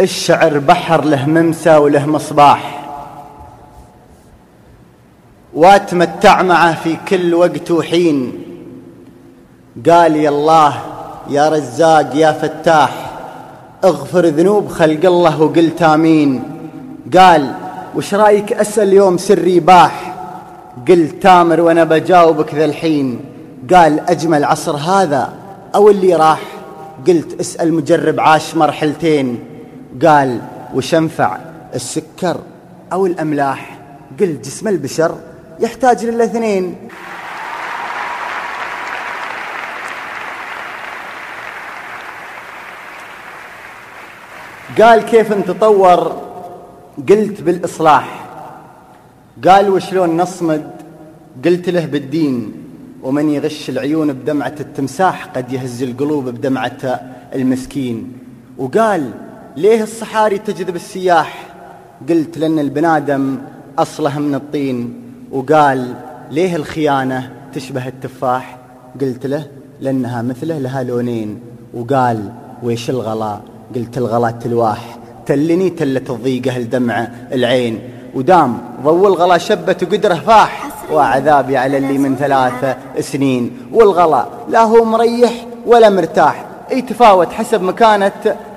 الشعر بحر له ممسى وله مصباح. واتمتع معه في كل وقت وحين. قال يا الله يا رزاق يا فتاح اغفر ذنوب خلق الله وقلت آمين. قال وش رأيك أسأل يوم سري باح؟ قلت تامر وأنا بجاوبك ذا الحين. قال أجمل عصر هذا أو اللي راح. قلت اسأل مجرب عاش مرحلتين. قال وش انفع السكر أو الأملاح قلت جسم البشر يحتاج للاثنين. قال كيف نتطور قلت بالإصلاح. قال وشلون نصمد؟ قلت له بالدين. ومن يغش العيون بدمعة التمساح قد يهز القلوب بدمعة المسكين. وقال ليه الصحاري تجذب السياح؟ قلت لأن البنادم أصله من الطين. وقال ليه الخيانة تشبه التفاح؟ قلت له لأنها مثله لها لونين. وقال ويش الغلا؟ قلت الغلا تلواح. تلني تلت الضيقة الدمع العين. ودام ضو الغلا شبت وقدره فاح. وعذابي على اللي من ثلاثة سنين. والغلا لا هو مريح ولا مرتاح. إي تفاوت حسب مكانة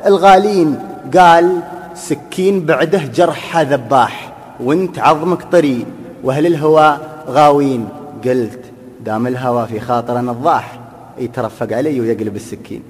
الغالين. قال سكين بعده جرح ذباح وانت عظمك طري واهل الهوى غاوين؟ قلت دام الهوى في خاطر نضاح يترفق علي ويقلب السكين.